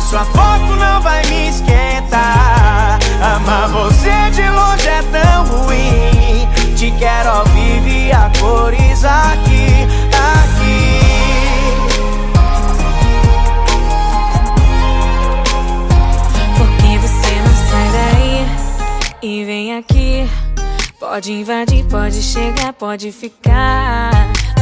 sua foto não vai me esquentar. Amar você de longe é tão ruim, te quero ao vivo e a cores aqui, aqui. Porque você não sai daí e vem aqui. Pode invadir, pode chegar, pode ficar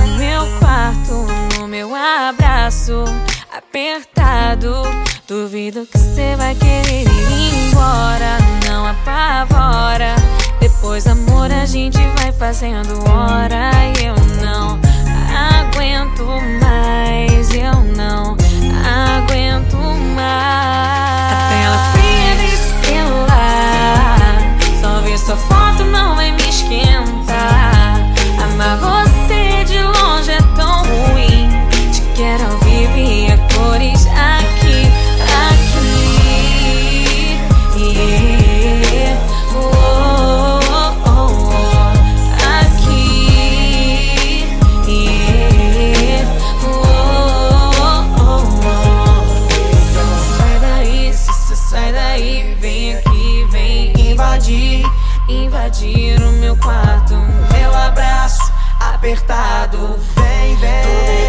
no meu quarto, no meu abraço apertado. Duvido que você vai querer ir embora, não apavora. Depois, amor, a gente vai fazendo hora invadir o meu quarto, meu abraço apertado. Vem, vem,